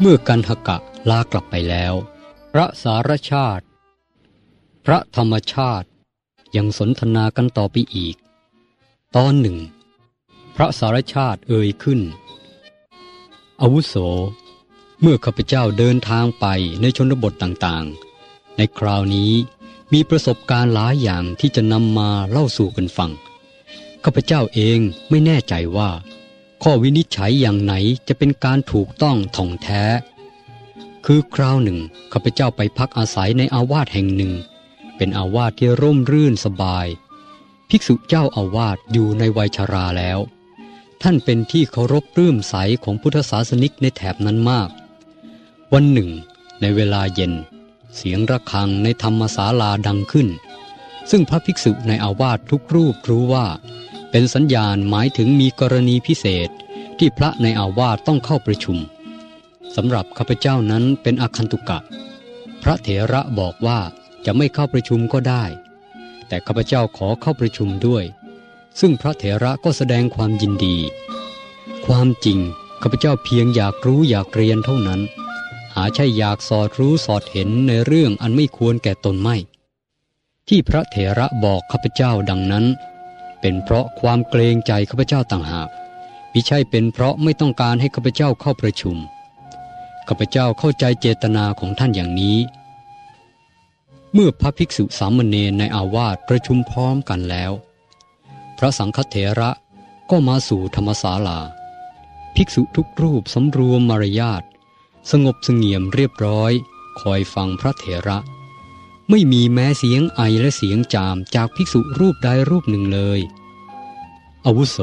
เมื่อกันหกะลากลับไปแล้ว พระสารชาติ พระธรรมชาติยังสนทนากันต่อไปอีก ตอนหนึ่ง พระสารชาติเอ่ยขึ้น อาวุโส เมื่อข้าพเจ้าเดินทางไปในชนบทต่างๆ ในคราวนี้มีประสบการณ์หลายอย่างที่จะนำมาเล่าสู่กันฟังข้าพเจ้าเองไม่แน่ใจว่า ข้อวินิจฉัยอย่างไหนจะเป็นการถูกต้องท่องแท้ คือคราวหนึ่งข้าพเจ้าไปพักอาศัยในอาวาสแห่งหนึ่ง เป็นอาวาสที่ร่มรื่นสบาย ภิกษุเจ้าอาวาสอยู่ในวัยชราแล้ว ท่านเป็นที่เคารพปลื้มใสของพุทธศาสนิกในแถบนั้นมาก วันหนึ่ง ในเวลาเย็น เสียงระฆังในธรรมศาลาดังขึ้น ซึ่งพระภิกษุในอาวาสทุกรูปรู้ว่า เป็นสัญญาณหมายถึงมีกรณีพิเศษที่พระในอาวาสต้องเข้าประชุมสำหรับข้าพเจ้านั้นเป็นอาคันตุกะ พระเถระบอกว่าจะไม่เข้าประชุมก็ได้ แต่ข้าพเจ้าขอเข้าประชุมด้วย ซึ่งพระเถระก็แสดงความยินดี ความจริงข้าพเจ้าเพียงอยากรู้อยากเรียนเท่านั้น หาใช่อยากสอดรู้สอดเห็นในเรื่องอันไม่ควรแก่ตนไม่ ที่พระเถระบอกข้าพเจ้าดังนั้น เป็นเพราะความเกรงใจข้าพเจ้าต่างหากมิใช่เป็นเพราะไม่ต้องการให้ข้าพเจ้าเข้าประชุมข้าพเจ้าเข้าใจเจตนาของท่านอย่างนี้ เมื่อพระภิกษุสามเณรในอาวาสประชุมพร้อมกันแล้ว พระสังฆเถระก็มาสู่ธรรมศาลา ภิกษุทุกรูปสำรวมมารยาท สงบสงี่ยมเรียบร้อย คอยฟังพระเถระ ไม่มีแม้เสียงไอและเสียงจามจากภิกษุรูปใดรูปหนึ่งเลย อาวุโส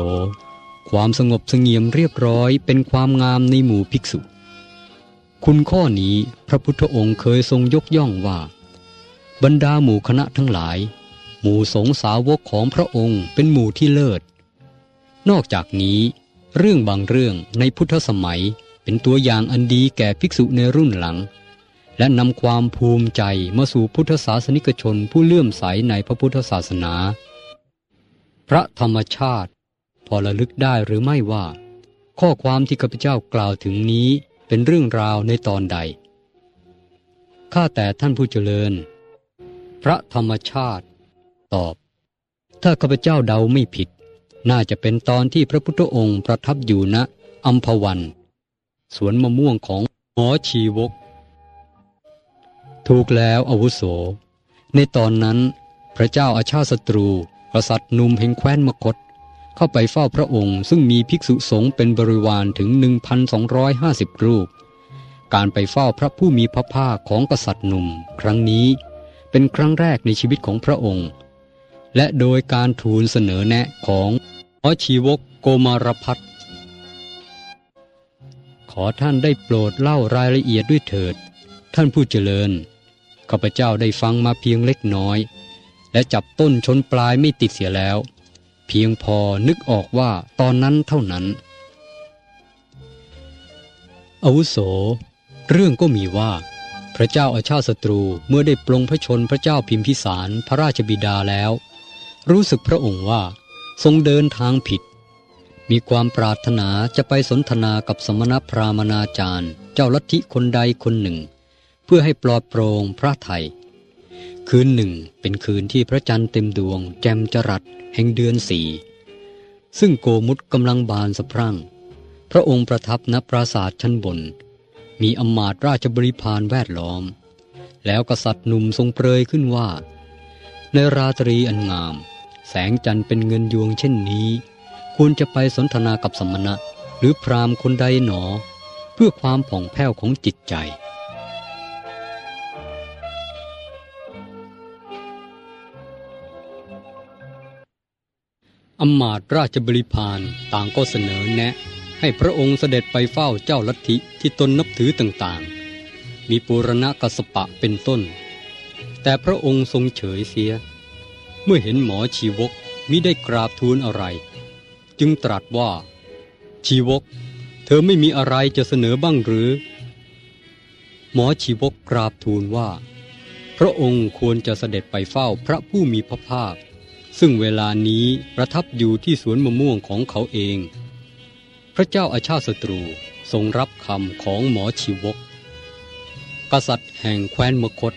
ความสงบเสงี่ยมเรียบร้อยเป็นความงามในหมู่ภิกษุ คุณข้อนี้พระพุทธองค์เคยทรงยกย่องว่า บรรดาหมู่คณะทั้งหลาย หมู่สงสาวกของพระองค์เป็นหมู่ที่เลิศ นอกจากนี้ เรื่องบางเรื่องในพุทธสมัยเป็นตัวอย่างอันดีแก่ภิกษุในรุ่นหลัง และนำความภูมิใจมาสู่พุทธศาสนิกชนผู้เลื่อมใสในพระพุทธศาสนา พระธรรมชาติ พอระลึกได้หรือไม่ว่า ข้อความที่ข้าพเจ้ากล่าวถึงนี้เป็นเรื่องราวในตอนใด ข้าแต่ท่านผู้เจริญ พระธรรมชาติ ตอบ ถ้าข้าพเจ้าเดาไม่ผิด น่าจะเป็นตอนที่พระพุทธองค์ประทับอยู่ณอัมพวัน สวนมะม่วงของหมอชีวก ถูกแล้วอาวุโส ในตอนนั้น พระเจ้าอาชาติศัตรูกษัตริย์นุ่มแห่งแคว้นมคต เข้าไปเฝ้าพระองค์ ซึ่งมีภิกษุสงฆ์เป็นบริวารถึง 1,250 รูป การไปเฝ้าพระผู้มีพระภาคของกษัตริย์หนุ่ม ครั้งนี้เป็นครั้งแรกในชีวิตของพระองค์ และโดยการทูลเสนอแนะของอชีวกโกมารพัฒขอท่านได้โปรดเล่ารายละเอียดด้วยเถิด ท่านผู้เจริญ ข้าพเจ้าได้ฟังมาเพียงเล็กน้อย และจับต้นชนปลายไม่ติดเสียแล้ว เพียงพอนึกออกว่าตอนนั้นเท่านั้นอาวุโส เรื่องก็มีว่า พระเจ้าอาชาติศัตรูเมื่อได้ปลงพระชนพระเจ้าพิมพิสารพระราชบิดาแล้ว รู้สึกพระองค์ว่าทรงเดินทางผิด มีความปรารถนาจะไปสนทนากับสมณพราหมณาจารย์ เจ้าลัทธิคนใดคนหนึ่ง เพื่อให้ปลอดโปร่งพระไทย คืนหนึ่งเป็นคืนที่พระจันทร์เต็มดวง แจ่มจรัสแห่งเดือนสี่ซึ่งโกมุตกำลังบานสะพรั่ง พระองค์ประทับณปราสาทชั้นบน มีอมาตราชบริพารแวดล้อม แล้วกษัตริย์หนุ่มทรงเปรยขึ้นว่า ในราตรีอันงาม แสงจันทร์เป็นเงินยวงเช่นนี้ ควรจะไปสนทนากับสมณะ หรือพราหมณ์คนใดหนอ เพื่อความผ่องแผ้วของจิตใจ อำมาตย์ราชบริพารต่างก็เสนอแนะ ให้พระองค์เสด็จไปเฝ้าเจ้าลัทธิที่ตนนับถือต่างๆ มีปูรณะกสปะเป็นต้น แต่พระองค์ทรงเฉยเสีย เมื่อเห็นหมอชีวกมิได้กราบทูลอะไร จึงตรัสว่า ชีวก เธอไม่มีอะไรจะเสนอบ้างหรือ หมอชีวกกราบทูลว่า พระองค์ควรจะเสด็จไปเฝ้าพระผู้มีพระภาค ซึ่งเวลานี้ประทับอยู่ที่สวนมะม่วงของเขาเอง พระเจ้าอาชาติศัตรูทรงรับคำของหมอชีวก กษัตริย์แห่งแคว้นมคต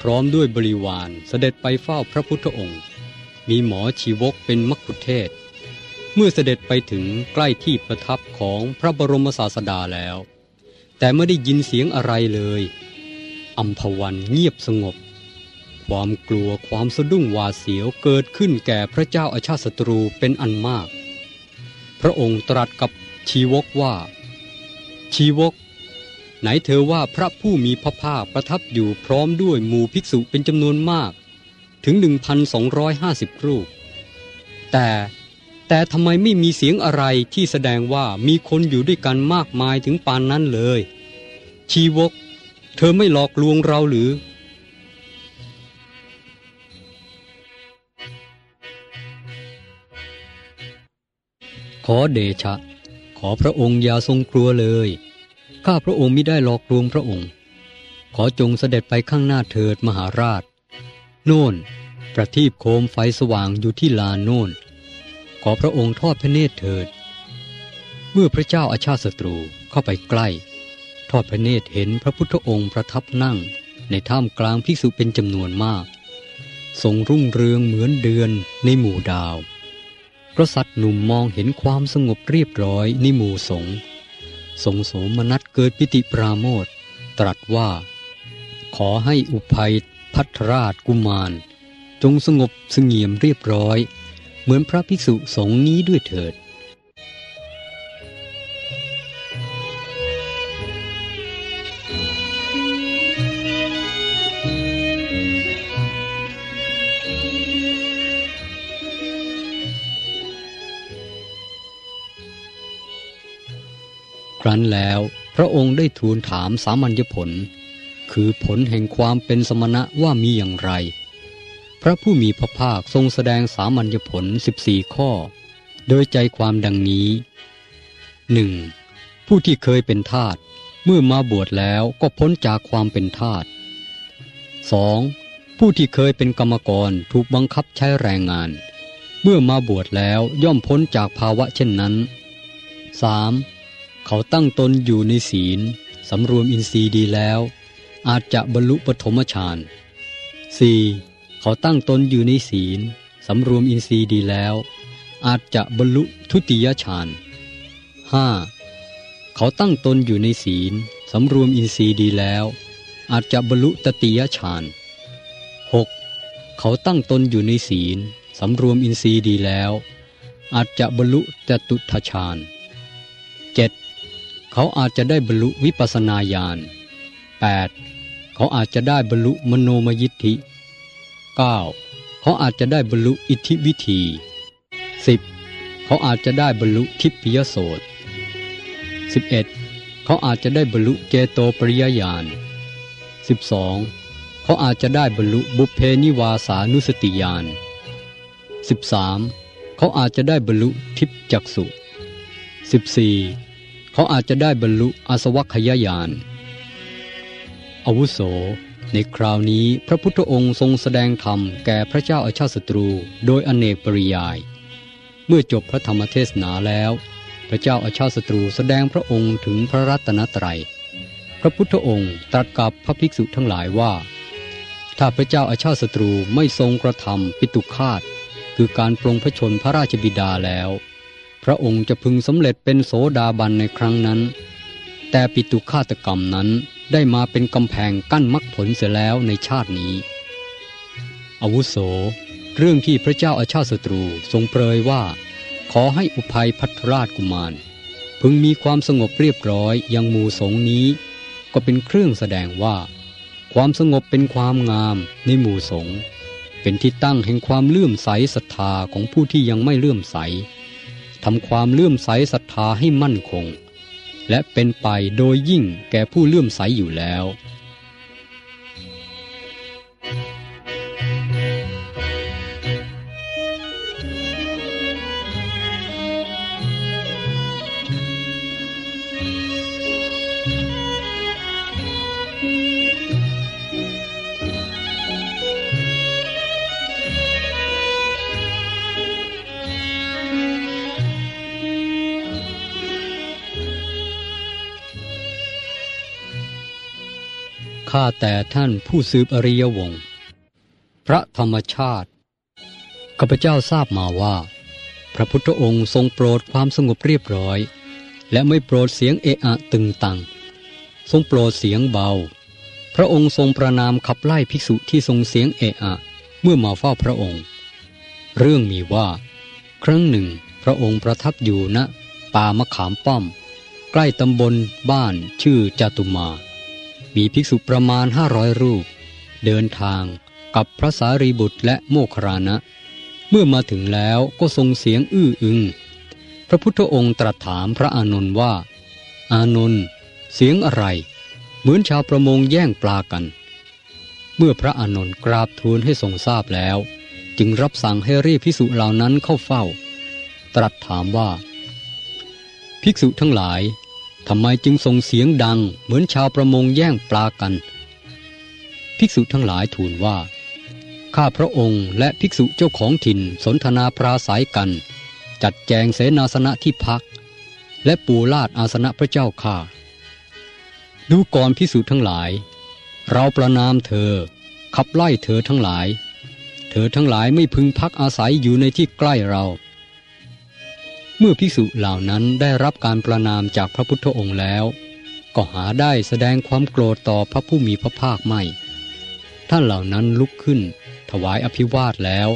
พร้อมด้วยบริวารเสด็จไปเฝ้าพระพุทธองค์ มีหมอชีวกเป็นมักคุเทศ เมื่อเสด็จไปถึงใกล้ที่ประทับของพระบรมศาสดาแล้ว แต่ไม่ได้ยินเสียงอะไรเลยอัมพวันเงียบสงบ ความกลัวความสะดุ้งหวาดเสียวเกิดขึ้นแก่พระเจ้าอาชาติศัตรูเป็นอันมาก พระองค์ตรัสกับชีวกว่า ชีวก ไหนเธอว่าพระผู้มีพระภาคประทับอยู่พร้อมด้วยหมู่ภิกษุเป็นจำนวนมาก ถึง 1,250 รูป แต่แต่ทำไมไม่มีเสียงอะไรที่แสดงว่ามีคนอยู่ด้วยกันมากมายถึงปานนั้นเลย ชีวก เธอไม่หลอกลวงเราหรือ อเดชะ ขอพระองค์อย่าทรงกลัวเลย ข้าพระองค์มิได้หลอกลวงพระองค์ ขอจงเสด็จไปข้างหน้าเถิดมหาราช โน่น ประทีปโคมไฟสว่างอยู่ที่ลานโน่น ขอพระองค์ทอดพระเนตรเถิด เมื่อพระเจ้าอาชาติศัตรูเข้าไปใกล้ ทอดพระเนตรเห็นพระพุทธองค์ประทับนั่งในท่ามกลางภิกษุเป็นจำนวนมาก ทรงรุ่งเรืองเหมือนเดือนในหมู่ดาว กษัตย์หนุ่มมองเห็นความสงบเรียบร้อยนิมูสงฆ์ทรงโสมนัสเกิดปิติปราโมทตรัสว่า ขอให้อุภัยพัทราชกุมาร จงสงบสงเงียมเรียบร้อย เหมือนพระภิกษุสงฆ์นี้ด้วยเถิด ครั้นแล้วพระองค์ได้ทูลถามสามัญญผล คือผลแห่งความเป็นสมณะว่ามีอย่างไร พระผู้มีพระภาคทรงแสดงสามัญญผล 14 ข้อ โดยใจความดังนี้ 1. ผู้ที่เคยเป็นทาสเมื่อมาบวชแล้วก็พ้นจากความเป็นทาส 2. ผู้ที่เคยเป็นกรรมกรถูกบังคับใช้แรงงาน เมื่อมาบวชแล้วย่อมพ้นจากภาวะเช่นนั้น 3. เขาตั้งตนอยู่ในศีลสำรวมอินทรีย์ดีแล้ว อาจจะบรรลุปฐมฌาน 4. เขาตั้งตนอยู่ในศีลสำรวมอินทรีย์ดีแล้ว อาจจะบรรลุทุติยฌาน 5. เขาตั้งตนอยู่ในศีลสำรวมอินทรีย์ดีแล้ว อาจจะบรรลุตติยฌาน 6. เขาตั้งตนอยู่ในศีลสำรวมอินทรีย์ดีแล้ว อาจจะบรรลุจตุทฌาน 7. เขาอาจจะได้บรรลุวิปัสนาญาณ 8. เขาอาจจะได้บรรลุมโนมยิทธิ 9. เขาอาจจะได้บรรลุอิทธิวิธี 10. เขาอาจจะได้บรรลุทิพยโสต 11. เขาอาจจะได้บรรลุเจโตปริยญาณ 12. เขาอาจจะได้บรรลุบุพเพนิวาสานุสติญาณ 13. เขาอาจจะได้บรรลุทิพจักสุ 14. เขาอาจจะได้บรรลุอาสวัคยญาณอาวุโส ในคราวนี้พระพุทธองค์ทรงแสดงธรรมแก่พระเจ้าอาชาติศัตรู โดยอเนกปริยาย เมื่อจบพระธรรมเทศนาแล้ว พระเจ้าอาชาติศัตรูแสดงพระองค์ถึงพระรัตนตรัย พระพุทธองค์ตรัสกับพระภิกษุทั้งหลายว่า ถ้าพระเจ้าอาชาติศัตรูไม่ทรงกระทำปิตุคาตคือการปรงพระชนพระราชบิดาแล้ว พระองค์จะพึงสำเร็จเป็นโสดาบันในครั้งนั้น แต่ปิตุฆาตกรรมนั้นได้มาเป็นกำแพงกั้นมรรคผลเสียแล้วในชาตินี้ อาวุโส เรื่องที่พระเจ้าอาชาติศัตรูทรงเปรยว่า ขอให้อุภัยพัทราชกุมาร พึงมีความสงบเรียบร้อยยังหมู่สงนี้ ก็เป็นเครื่องแสดงว่า ความสงบเป็นความงามในหมู่สงเป็นที่ตั้งแห่งความเลื่อมใสศรัทธาของผู้ที่ยังไม่เลื่อมใส ทำความเลื่อมใสศรัทธาให้มั่นคง และเป็นไปโดยยิ่งแก่ผู้เลื่อมใสอยู่แล้ว ข้าแต่ท่านผู้สืบอริยวงศ์พระธรรมชาติข้าพเจ้าทราบมาว่า พระพุทธองค์ทรงโปรดความสงบเรียบร้อย และไม่โปรดเสียงเอะอะตึงตัง ทรงโปรดเสียงเบา พระองค์ทรงประนามขับไล่ภิกษุที่ทรงเสียงเอะอะเมื่อมาเฝ้าพระองค์ เรื่องมีว่า ครั้งหนึ่ง พระองค์ประทับอยู่ณป่ามะขามป้อม ใกล้ตำบลบ้านชื่อจตุมา มีภิกษุประมาณห้าร้อยรูป เดินทางกับพระสารีบุตรและโมครานะ เมื่อมาถึงแล้วก็ทรงเสียงอื้ออึง พระพุทธองค์ตรัสถามพระอานนท์ว่า อานนท์เสียงอะไร เหมือนชาวประมงแย่งปลากัน เมื่อพระอานนท์กราบทูลให้ทรงทราบแล้ว จึงรับสั่งให้เรียกภิกษุเหล่านั้นเข้าเฝ้า ตรัสถามว่า ภิกษุทั้งหลาย ทำไมจึงส่งเสียงดังเหมือนชาวประมงแย่งปลากัน ภิกษุทั้งหลายทูลว่า ข้าพระองค์และภิกษุเจ้าของถิ่นสนทนาปราศัยกัน จัดแจงเสนาสนะที่พัก และปูลาดอาสนะพระเจ้าข้าดูก่อนภิกษุทั้งหลาย เราประนามเธอ ขับไล่เธอทั้งหลาย เธอทั้งหลายไม่พึงพักอาศัยอยู่ในที่ใกล้เรา เมื่อภิกษุเหล่านั้นได้รับการประนามจากพระพุทธองค์แล้ว ก็หาได้แสดงความโกรธต่อพระผู้มีพระภาคไม่ ท่านเหล่านั้นลุกขึ้น ถวายอภิวาทแล้ว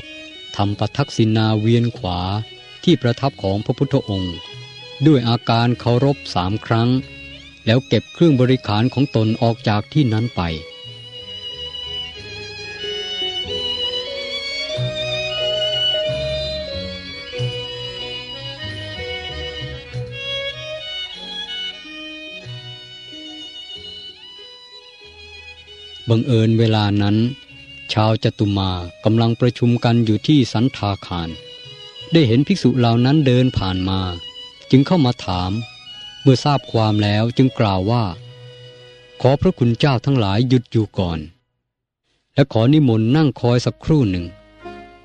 ทำปทักษินาเวียนขวาที่ประทับของพระพุทธองค์ ด้วยอาการเคารพสามครั้ง แล้วเก็บเครื่องบริขารของตนออกจากที่นั้นไป บังเอิญเวลานั้น ชาวจตุมากำลังประชุมกันอยู่ที่สันทาคาร ได้เห็นภิกษุเหล่านั้นเดินผ่านมา จึงเข้ามาถาม เมื่อทราบความแล้วจึงกล่าวว่า ขอพระคุณเจ้าทั้งหลายหยุดอยู่ก่อน และขอนิมนต์นั่งคอยสักครู่หนึ่ง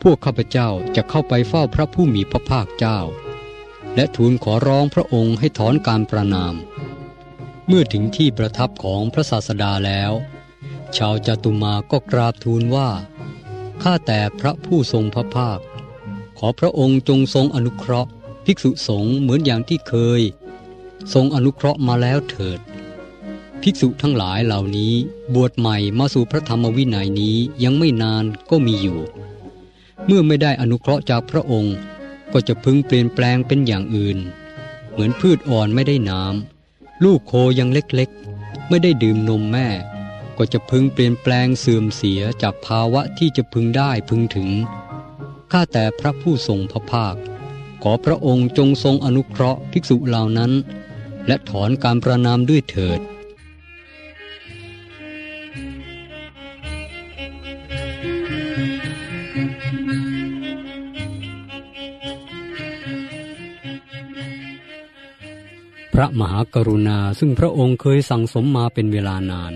พวกข้าพเจ้าจะเข้าไปเฝ้าพระผู้มีพระภาคเจ้า และทูลขอร้องพระองค์ให้ถอนการประนาม เมื่อถึงที่ประทับของพระศาสดาแล้ว ชาวจตุมาก็กราบทูลว่า ข้าแต่พระผู้ทรงพระภาค ขอพระองค์จงทรงอนุเคราะห์ ภิกษุสงฆ์เหมือนอย่างที่เคย ทรงอนุเคราะห์มาแล้วเถิด ภิกษุทั้งหลายเหล่านี้บวชใหม่มาสู่พระธรรมวินัยนี้ยังไม่นานก็มีอยู่ เมื่อไม่ได้อนุเคราะห์จากพระองค์ ก็จะพึงเปลี่ยนแปลงเป็นอย่างอื่น เหมือนพืชอ่อนไม่ได้น้ำลูกโคยังเล็กๆ ไม่ได้ดื่มนมแม่ ก็จะพึงเปลี่ยนแปลงเสื่อมเสียจากภาวะที่จะพึงได้พึงถึง ข้าแต่พระผู้ทรงพระภาค ขอพระองค์จงทรงอนุเคราะห์ภิกษุเหล่านั้น และถอนการประนามด้วยเถิดพระมหากรุณาซึ่งพระองค์เคยสั่งสมมาเป็นเวลานาน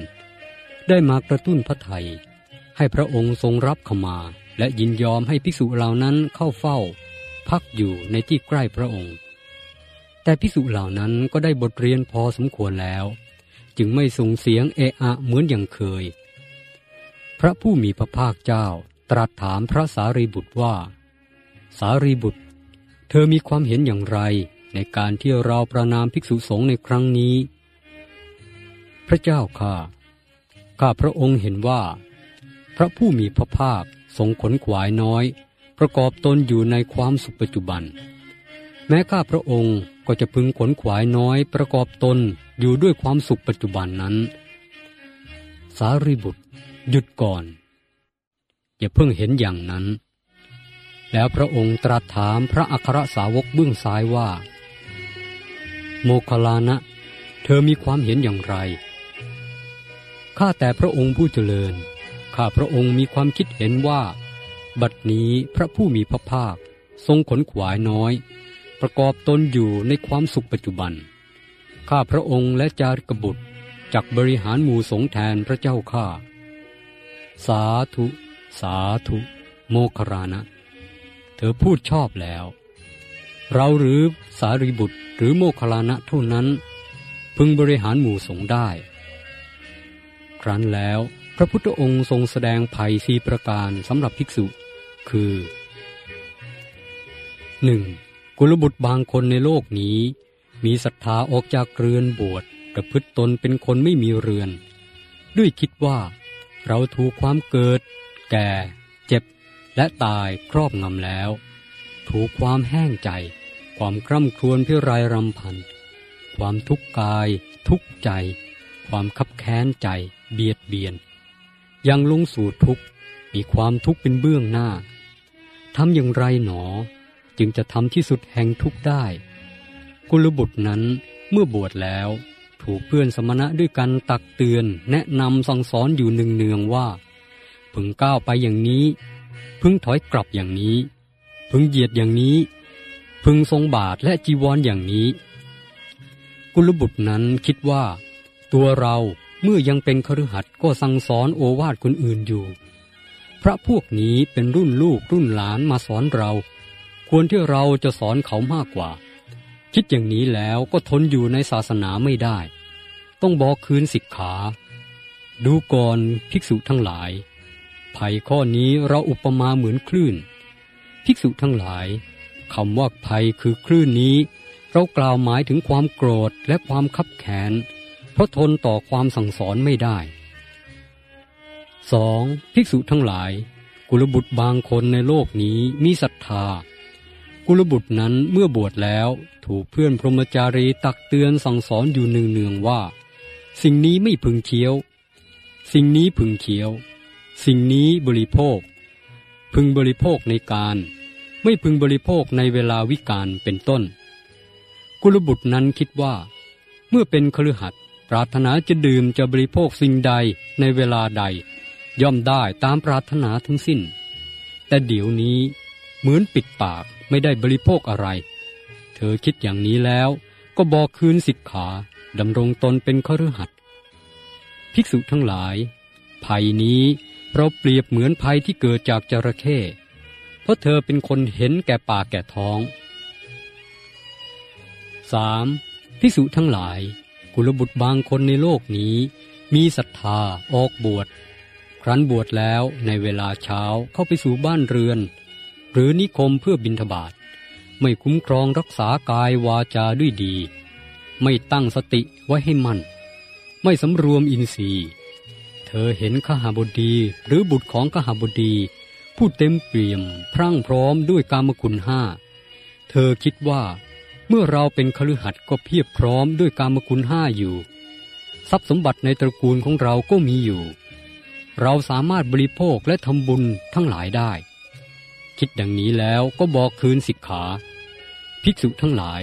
ได้มากระตุ้นพระไทย ให้พระองค์ทรงรับขมา และยินยอมให้ภิกษุเหล่านั้นเข้าเฝ้า พักอยู่ในที่ใกล้พระองค์ แต่ภิกษุเหล่านั้นก็ได้บทเรียนพอสมควรแล้ว จึงไม่ส่งเสียงเอะอะเหมือนอย่างเคย พระผู้มีพระภาคเจ้าตรัสถามพระสารีบุตรว่า สารีบุตร เธอมีความเห็นอย่างไรในการที่เราประนามภิกษุสงฆ์ในครั้งนี้ พระเจ้าข้า ข้าพระองค์เห็นว่า พระผู้มีพระภาคทรงขนขวายน้อย ประกอบตนอยู่ในความสุขปัจจุบัน แม้ข้าพระองค์ก็จะพึงขนขวายน้อย ประกอบตนอยู่ด้วยความสุขปัจจุบันนั้น สารีบุตร หยุดก่อน อย่าเพิ่งเห็นอย่างนั้น แล้วพระองค์ตรัสถามพระอัครสาวกเบื้องซ้ายว่า โมคลานะ เธอมีความเห็นอย่างไร ข้าแต่พระองค์ผู้เจริญ ข้าพระองค์มีความคิดเห็นว่า บัดนี้พระผู้มีพระภาคทรงขนขวายน้อย ประกอบตนอยู่ในความสุขปัจจุบัน ข้าพระองค์และจาริกบุตรจักบริหารหมู่สงแทนพระเจ้าข้า สาธุ สาธุ โมคคลานะ เธอพูดชอบแล้ว เราหรือสารีบุตรหรือโมคลานะเท่านั้น พึงบริหารหมู่สงได้ ครั้นแล้ว พระพุทธองค์ทรงแสดงภัยสีประการสำหรับภิกษุ คือ 1. กุลบุตรบางคนในโลกนี้ มีศรัทธาออกจากเรือนบวชประพฤติตนเป็นคนไม่มีเรือน ด้วยคิดว่า เราถูกความเกิด แก่ เจ็บ และตายครอบงำแล้ว ถูกความแห้งใจ ความคร่ำครวญพิไรรำพัน ความทุกข์กาย ทุกข์ใจ ความคับแค้นใจ เบียดเบียน ยังลงสู่ทุกข์มีความทุกข์เป็นเบื้องหน้าทำอย่างไรหนอ จึงจะทำที่สุดแห่งทุกข์ได้ กุลบุตรนั้นเมื่อบวชแล้ว ถูกเพื่อนสมณะด้วยกันตักเตือน แนะนำสั่งสอนอยู่เนืองๆว่า พึงก้าวไปอย่างนี้ พึงถอยกลับอย่างนี้ พึงเหยียดอย่างนี้ พึงทรงบาทและจีวรออย่างนี้ กุลบุตรนั้นคิดว่า ตัวเรา เมื่อยังเป็นคฤหัสถ์ก็สั่งสอนโอวาทคนอื่นอยู่ พระพวกนี้เป็นรุ่นลูกรุ่นหลานมาสอนเรา ควรที่เราจะสอนเขามากกว่า คิดอย่างนี้แล้วก็ทนอยู่ในศาสนาไม่ได้ ต้องบอกคืนสิกขา ดูก่อนภิกษุทั้งหลายภัยข้อนี้เราอุปมาเหมือนคลื่น ภิกษุทั้งหลายคำว่าภัยคือคลื่นนี้ เรากล่าวหมายถึงความโกรธและความคับแค้น เพราะทนต่อความสั่งสอนไม่ได้ 2. ภิกษุทั้งหลาย กุลบุตรบางคนในโลกนี้มีศรัทธา กุลบุตรนั้นเมื่อบวชแล้วถูกเพื่อนพรหมจารีตักเตือนสั่งสอนอยู่เนืองๆว่า สิ่งนี้ไม่พึงเคี้ยว สิ่งนี้พึงเคี้ยว สิ่งนี้บริโภค พึงบริโภคในการ ไม่พึงบริโภคในเวลาวิกาลเป็นต้น กุลบุตรนั้นคิดว่า เมื่อเป็นคฤหัสถ รารถนาจะดื่มจะบริโภคสิ่งใดในเวลาใด ย่อมได้ตามปรารถนาทั้งสิ้น แต่เดี๋ยวนี้เหมือนปิดปากไม่ได้บริโภคอะไร เธอคิดอย่างนี้แล้วก็บอกคืนสิทขาดำรงตนเป็นคฤหัสถ์ภิกษุทั้งหลาย ภัยนี้เราเปรียบเหมือนภัยที่เกิดจากจระเข้เพราะเธอเป็นคนเห็นแก่ปากแก่ท้อง 3. ภิกษุทั้งหลาย กุลบุตรบางคนในโลกนี้ มีศรัทธาออกบวช ครั้นบวชแล้วในเวลาเช้าเข้าไปสู่บ้านเรือน หรือนิคมเพื่อบิณฑบาตไม่คุ้มครองรักษากายวาจาด้วยดี ไม่ตั้งสติไว้ให้มั่น ไม่สำรวมอินทรีย์ เธอเห็นขหาบดีหรือบุตรของขหาบดีผู้เต็มเปี่ยมพรั่งพร้อมด้วยกามคุณห้า เธอคิดว่า มื่อเราเป็นคฤหัสถ์ก็เพียบพร้อมด้วยกามคุณห้าอยู่ ทรัพย์สมบัติในตระกูลของเราก็มีอยู่ เราสามารถบริโภคและทำบุญทั้งหลายได้ คิดดังนี้แล้วก็บอกคืนสิกขา ภิกษุทั้งหลาย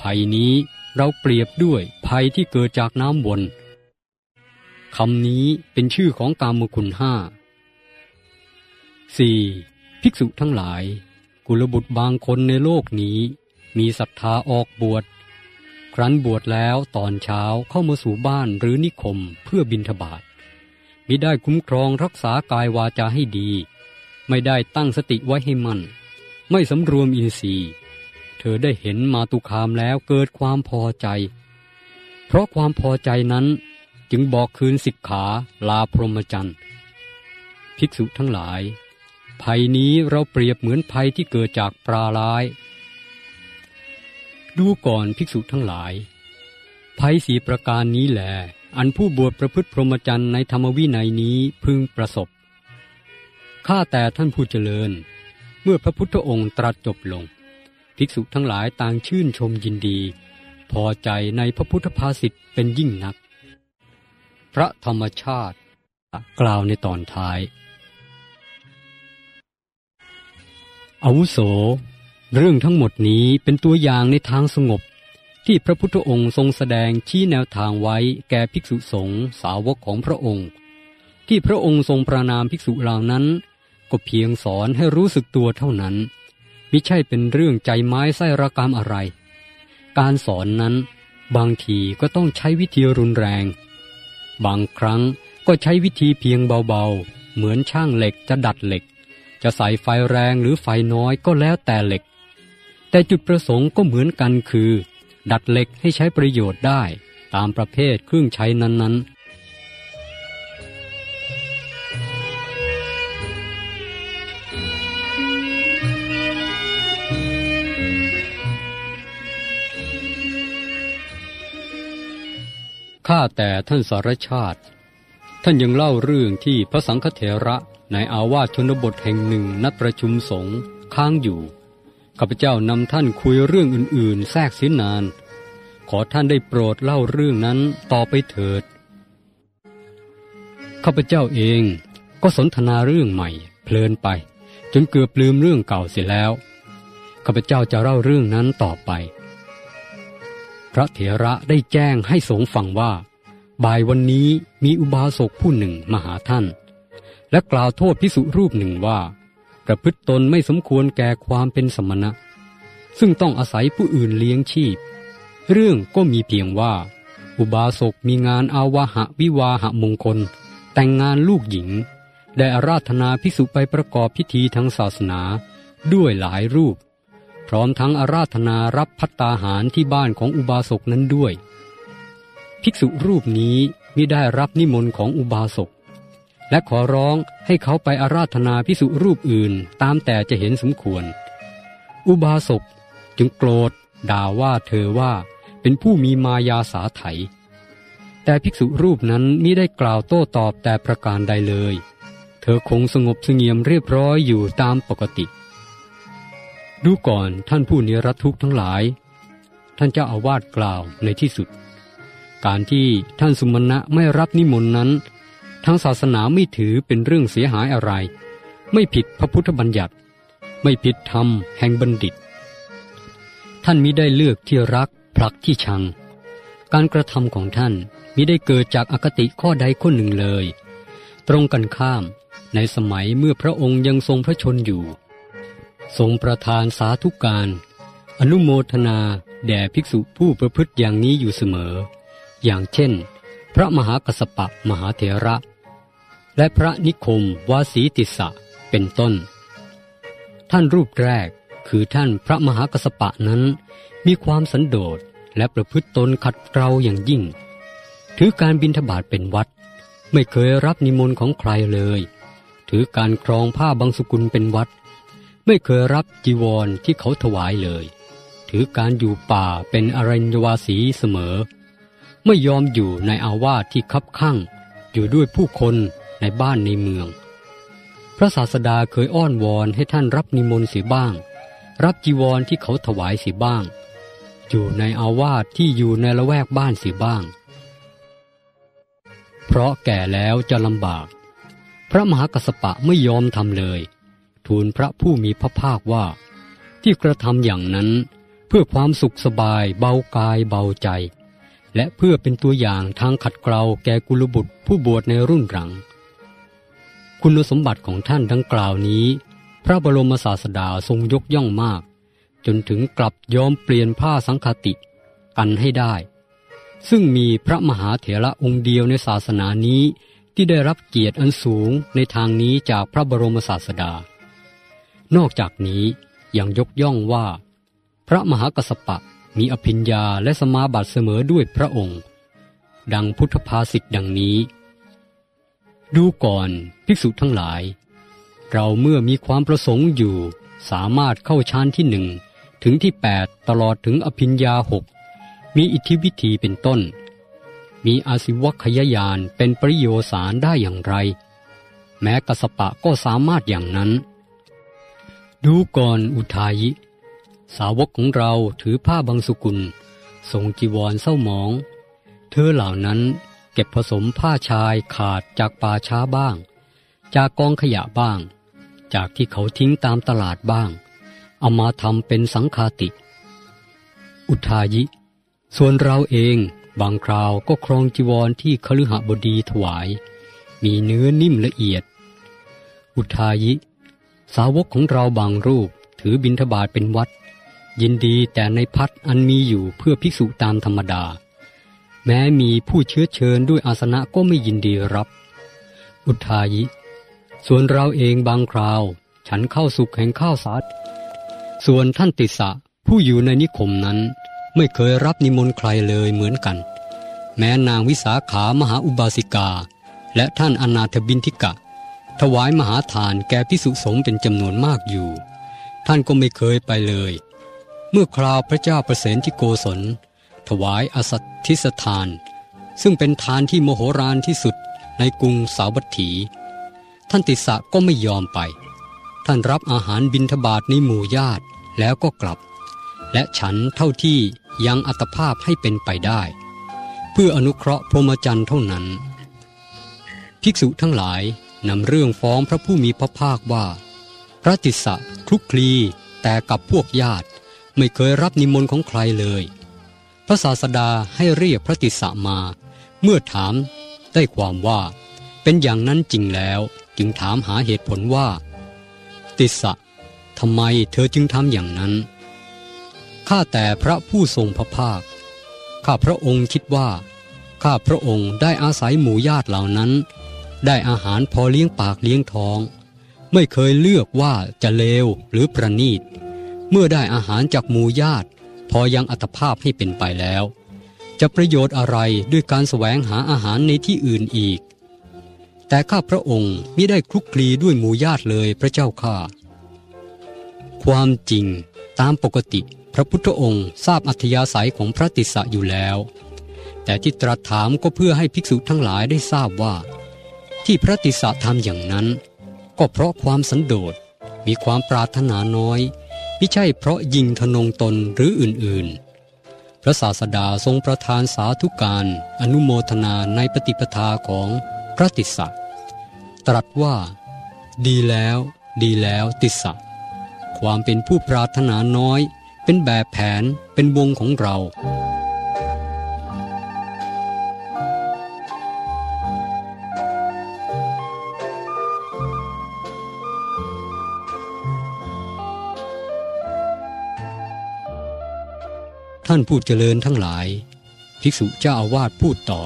ภัยนี้เราเปรียบด้วยภัยที่เกิดจากน้ำวนคำนี้เป็นชื่อของกามคุณห้า 4. ภิกษุทั้งหลาย กุลบุตรบางคนในโลกนี้ มีศรัทธาออกบวช ครั้นบวชแล้วตอนเช้าเข้ามาสู่บ้านหรือนิคมเพื่อบินทบาทมิได้คุ้มครองรักษากายวาจาให้ดี ไม่ได้ตั้งสติไว้ให้มัน่น ไม่สำรวมอินทรีย์ เธอได้เห็นมาตุคามแล้วเกิดความพอใจ เพราะความพอใจนั้นจึงบอกคืนสิกขาลาพรหมจรรย์ภิกษุทั้งหลาย ภัยนี้เราเปรียบเหมือนภัยที่เกิดจากปลาร้าย ดูก่อนภิกษุทั้งหลาย ภัยสีประการนี้แหลอันผู้บวชประพฤติพรหมจรรย์ในธรรมวินัยนี้พึงประสบ ข้าแต่ท่านผู้เจริญ เมื่อพระพุทธองค์ตรัสจบลง ภิกษุทั้งหลายต่างชื่นชมยินดี พอใจในพระพุทธภาษิตเป็นยิ่งนัก พระธรรมชาติกล่าวในตอนท้ายอาวุโส เรื่องทั้งหมดนี้เป็นตัวอย่างในทางสงบ ที่พระพุทธองค์ทรงแสดงชี้แนวทางไว้แก่ภิกษุสงฆ์สาวกของพระองค์ ที่พระองค์ทรงประนามภิกษุเหล่านั้น ก็เพียงสอนให้รู้สึกตัวเท่านั้นมิใช่เป็นเรื่องใจไม้ไส้ระกรรมอะไร การสอนนั้นบางทีก็ต้องใช้วิธีรุนแรง บางครั้งก็ใช้วิธีเพียงเบาๆ เหมือนช่างเหล็กจะดัดเหล็ก จะใส่ไฟแรงหรือไฟน้อยก็แล้วแต่เหล็ก แต่จุดประสงค์ก็เหมือนกันคือ ดัดเหล็กให้ใช้ประโยชน์ได้ตามประเภทเครื่องใช้นั้นๆข้าแต่ท่านสารชาติ ท่านยังเล่าเรื่องที่พระสังฆเถระในอาวาสชนบทแห่งหนึ่งนัดประชุมสงฆ์ค้างอยู่ ข้าพเจ้านำท่านคุยเรื่องอื่น ๆ แทรกเสียนาน ขอท่านได้โปรดเล่าเรื่องนั้นต่อไปเถิด ข้าพเจ้าเองก็สนทนาเรื่องใหม่ เพลินไป จนเกือบลืมเรื่องเก่าเสียแล้ว ข้าพเจ้าจะเล่าเรื่องนั้นต่อไป พระเถระได้แจ้งให้สงฆ์ฟังว่า บ่ายวันนี้มีอุบาสกผู้หนึ่งมาหาท่าน และกล่าวโทษพิสุรูปหนึ่งว่า ประพฤติตนไม่สมควรแก่ความเป็นสมณะ ซึ่งต้องอาศัยผู้อื่นเลี้ยงชีพ เรื่องก็มีเพียงว่า อุบาสกมีงานอาวหะวิวาหะมงคล แต่งงานลูกหญิง ได้อาราธนาภิกษุไปประกอบพิธีทางศาสนาด้วยหลายรูป พร้อมทั้งอาราธนารับพัตตาหารที่บ้านของอุบาสกนั้นด้วย ภิกษุรูปนี้มิได้รับนิมนต์ของอุบาสก และขอร้องให้เขาไปอาราธนาภิกษุรูปอื่นตามแต่จะเห็นสมควร อุบาสกจึงโกรธด่าว่าเธอว่าเป็นผู้มีมายาสาไถ แต่ภิกษุรูปนั้นมิได้กล่าวโต้ตอบแต่ประการใดเลย เธอคงสงบเสงี่ยมเรียบร้อยอยู่ตามปกติ ดูก่อนท่านผู้นิรทุกข์ทั้งหลาย ท่านเจ้าอาวาสกล่าวในที่สุด การที่ท่านสุมาณะไม่รับนิมนต์นั้น ทางศาสนาไม่ถือเป็นเรื่องเสียหายอะไร ไม่ผิดพระพุทธบัญญัติ ไม่ผิดธรรมแห่งบัณฑิต ท่านมิได้เลือกที่รักผลักที่ชัง การกระทำของท่านมิได้เกิดจากอคติข้อใดข้อหนึ่งเลย ตรงกันข้ามในสมัยเมื่อพระองค์ยังทรงพระชนอยู่ ทรงประทานสาธุการอนุโมทนาแด่ภิกษุผู้ประพฤติอย่างนี้อยู่เสมอ อย่างเช่น พระมหากัสสปะมหาเถระ และพระนิคมวาสีติสะเป็นต้น ท่านรูปแรกคือท่านพระมหากสปะนั้น มีความสันโดษและประพฤติตนขัดเกลาอย่างยิ่ง ถือการบินทบาทเป็นวัด ไม่เคยรับนิมนต์ของใครเลย ถือการครองผ้าบางสุกุลเป็นวัด ไม่เคยรับจีวรที่เขาถวายเลย ถือการอยู่ป่าเป็นอรัญวาสีเสมอ ไม่ยอมอยู่ในอาวาสที่คับข้างอยู่ด้วยผู้คน ในบ้านในเมือง พระศาสดาเคยอ้อนวอนให้ท่านรับนิมนต์เสียบ้าง รับจีวรที่เขาถวายเสียบ้าง อยู่ในอาวาสที่อยู่ในละแวกบ้านเสียบ้าง เพราะแก่แล้วจะลำบาก พระมหากัสสปะไม่ยอมทำเลย ทูลพระผู้มีพระภาคว่า ที่กระทำอย่างนั้นเพื่อความสุขสบายเบากายเบาใจ และเพื่อเป็นตัวอย่างทางขัดเกลาแก่กุลบุตรผู้บวชในรุ่นหลัง คุณสมบัติของท่านดังกล่าวนี้ พระบรมศาสดาทรงยกย่องมาก จนถึงกลับยอมเปลี่ยนผ้าสังฆติกันให้ได้ ซึ่งมีพระมหาเถระองค์เดียวในศาสนานี้ที่ได้รับเกียรติอันสูงในทางนี้จากพระบรมศาสดา นอกจากนี้ยังยกย่องว่า พระมหากัสสปะมีอภิญญาและสมาบัติเสมอด้วยพระองค์ ดังพุทธภาษิตดังนี้ ดูก่อนภิกษุทั้งหลาย เราเมื่อมีความประสงค์อยู่ สามารถเข้าฌานที่หนึ่งถึงที่แปดตลอดถึงอภิญญาหกมีอิทธิวิธีเป็นต้น มีอาศิวคยายานเป็นปริโยสารได้อย่างไร แม้กสสปะก็สามารถอย่างนั้น ดูก่อนอุทายิ สาวกของเราถือผ้าบางสุกุลทรงจีวรเศร้าหมอง เธอเหล่านั้น ก็บผสมผ้าชายขาดจากป่าช้าบ้าง จากกองขยะบ้าง จากที่เขาทิ้งตามตลาดบ้าง เอามาทำเป็นสังฆาติ อุทายิ ส่วนเราเองบางคราวก็ครองจีวรที่คฤหบดีถวาย มีเนื้อนิ่มละเอียด อุทายิ สาวกของเราบางรูปถือบิณฑบาตเป็นวัด ยินดีแต่ในพัดอันมีอยู่เพื่อภิกษุตามธรรมดา แม้มีผู้เชื้อเชิญด้วยอาสนะก็ไม่ยินดีรับ อุทายิ ส่วนเราเองบางคราว ฉันเข้าสุขแห่งข้าวสาดส่วนท่านติสะผู้อยู่ในนิคมนั้น ไม่เคยรับนิมนต์ใครเลยเหมือนกัน แม้นางวิสาขามหาอุบาสิกา และท่านอนาถบินทิกะ ถวายมหาทานแก่พิสุสงฆ์เป็นจำนวนมากอยู่ ท่านก็ไม่เคยไปเลย เมื่อคราวพระเจ้าประเสนที่โกศล ถวายอสัตทิสทาน ซึ่งเป็นทานที่โมโหรานที่สุดในกรุงสาวัตถี ท่านติสะก็ไม่ยอมไป ท่านรับอาหารบิณฑบาตในหมู่ญาติแล้วก็กลับ และฉันเท่าที่ยังอัตภาพให้เป็นไปได้ เพื่ออนุเคราะห์พรหมจรรย์เท่านั้น ภิกษุทั้งหลายนำเรื่องฟ้องพระผู้มีพระภาคว่า พระติสะคลุกคลีแต่กับพวกญาติไม่เคยรับนิมนต์ของใครเลย พระศาสดาให้เรียกพระติสะมา เมื่อถามได้ความว่า เป็นอย่างนั้นจริงแล้วจึงถามหาเหตุผลว่า ติสะทำไมเธอจึงทำอย่างนั้น ข้าแต่พระผู้ทรงพระภาค ข้าพระองค์คิดว่า ข้าพระองค์ได้อาศัยหมู่ญาติเหล่านั้น ได้อาหารพอเลี้ยงปากเลี้ยงท้อง ไม่เคยเลือกว่าจะเลวหรือประนีต เมื่อได้อาหารจากหมู่ญาติ พอยังอัตภาพให้เป็นไปแล้ว จะประโยชน์อะไรด้วยการแสวงหาอาหารในที่อื่นอีก แต่ข้าพระองค์มิได้คลุกคลีด้วยหมู่ญาติเลยพระเจ้าข้าความจริงตามปกติพระพุทธองค์ทราบอัธยาศัยของพระติสะอยู่แล้ว แต่ที่ตรัสถามก็เพื่อให้ภิกษุทั้งหลายได้ทราบว่า ที่พระติสะทำอย่างนั้น ก็เพราะความสันโดษมีความปรารถนาน้อย มิใช่เพราะยิงทนงตนหรืออื่นๆ พระศาสดาทรงประทานสาธุการอนุโมทนาในปฏิปทาของพระติสสะตรัสว่า ดีแล้ว ดีแล้วติสสะความเป็นผู้ปรารถนาน้อย เป็นแบบแผนเป็นวงของเรา ท่านผู้เจริญทั้งหลาย ภิกษุเจ้าอาวาสพูดต่อ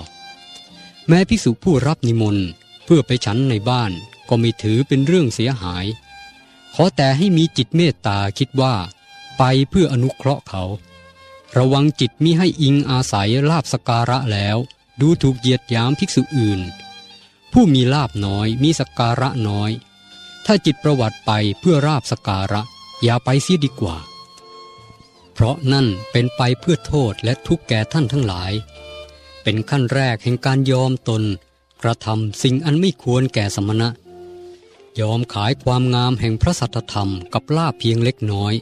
แม้ภิกษุผู้รับนิมนต์เพื่อไปฉันในบ้านก็ไม่ถือเป็นเรื่องเสียหาย ขอแต่ให้มีจิตเมตตาคิดว่า ไปเพื่ออนุเคราะห์เขา ระวังจิตมิให้อิงอาศัยลาบสการะแล้ว ดูถูกเหยียดยามภิกษุอื่น ผู้มีลาบน้อยมีสการะน้อย ถ้าจิตประวัติไปเพื่อราบสการะ อย่าไปเสียดีกว่า เพราะนั่นเป็นไปเพื่อโทษและทุกข์แก่ท่านทั้งหลาย เป็นขั้นแรกแห่งการยอมตน กระทำสิ่งอันไม่ควรแก่สมณะ ยอมขายความงามแห่งพระสัทธรรมกับลาบเพียงเล็กน้อย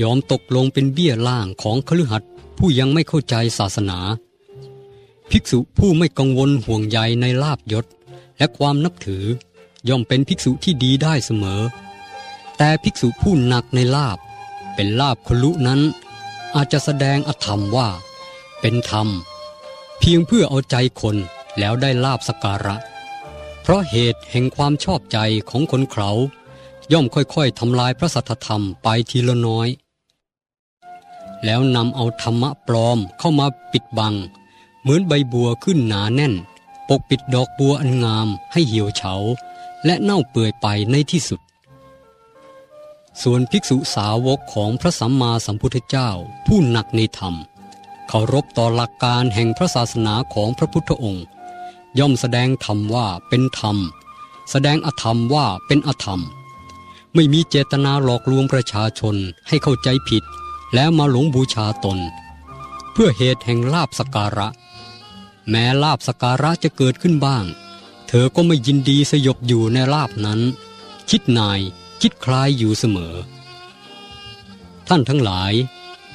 ยอมตกลงเป็นเบี้ยล่างของคฤหัสถ์ผู้ยังไม่เข้าใจศาสนา ภิกษุผู้ไม่กังวลห่วงใยในลาบยศ และความนับถือย่อมเป็นภิกษุที่ดีได้เสมอ แต่ภิกษุผู้หนักในลาบ เป็นลาบคลุนั้น อาจจะแสดงอธรรมว่า เป็นธรรม เพียงเพื่อเอาใจคนแล้วได้ลาบสการะ เพราะเหตุแห่งความชอบใจของคนเขาย่อมค่อยๆทำลายพระสัทธรรมไปทีละน้อย แล้วนำเอาธรรมะปลอมเข้ามาปิดบัง เหมือนใบบัวขึ้นหนาแน่น ปกปิดดอกบัวอันงามให้เหี่ยวเฉา และเน่าเปื่อยไปในที่สุด ส่วนภิกษุสาวกของพระสัมมาสัมพุทธเจ้า ผู้หนักในธรรมเคารพต่อหลักการแห่งพระศาสนาของพระพุทธองค์ ย่อมแสดงธรรมว่าเป็นธรรม แสดงอธรรมว่าเป็นอธรรม ไม่มีเจตนาหลอกลวงประชาชนให้เข้าใจผิด แล้วมาหลงบูชาตน เพื่อเหตุแห่งลาบสการะ แม้ลาบสการะจะเกิดขึ้นบ้าง เธอก็ไม่ยินดีสยบอยู่ในลาบนั้น คิดนาย คิดคลายอยู่เสมอ ท่านทั้งหลาย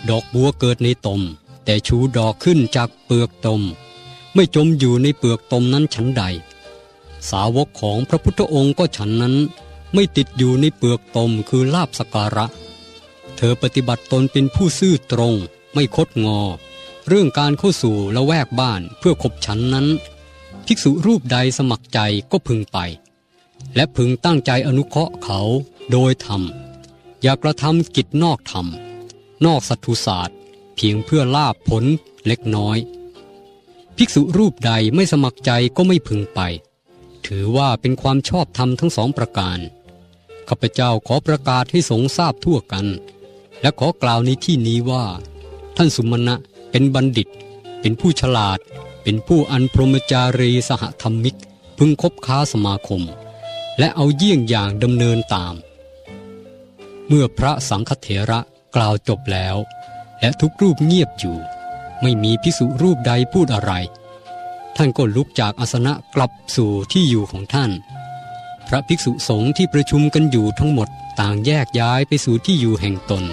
ดอกบัวเกิดในตม แต่ชูดอกขึ้นจากเปลือกตม ไม่จมอยู่ในเปลือกตมนั้นฉันใด สาวกของพระพุทธองค์ก็ฉันนั้น ไม่ติดอยู่ในเปลือกตมคือลาบสการะ เธอปฏิบัติตนเป็นผู้ซื่อตรง ไม่คดงอ เรื่องการเข้าสู่ละแวกบ้านเพื่อขบฉันนั้น ภิกษุรูปใดสมัครใจก็พึงไป และพึงตั้งใจอนุเคราะห์เขาโดยธรรม อย่ากระทำกิจนอกธรรม นอกสัตถุศาสตร์ เพียงเพื่อลาบผลเล็กน้อย ภิกษุรูปใดไม่สมัครใจก็ไม่พึงไป ถือว่าเป็นความชอบธรรมทั้งสองประการ ข้าพเจ้าขอประกาศให้สงทราบทั่วกัน และขอกล่าวในที่นี้ว่า ท่านสุมาณะเป็นบัณฑิต เป็นผู้ฉลาด เป็นผู้อันพรหมจารีสหธรรมิก พึงคบค้าสมาคม และเอาเยี่ยงอย่างดำเนินตาม เมื่อพระสังฆเถระกล่าวจบแล้ว และทุกรูปเงียบอยู่ ไม่มีพิสุรูปใดพูดอะไร ท่านก็ลุกจากอาสนะกลับสู่ที่อยู่ของท่าน พระภิกษุสงฆ์ที่ประชุมกันอยู่ทั้งหมดต่างแยกย้ายไปสู่ที่อยู่แห่งตน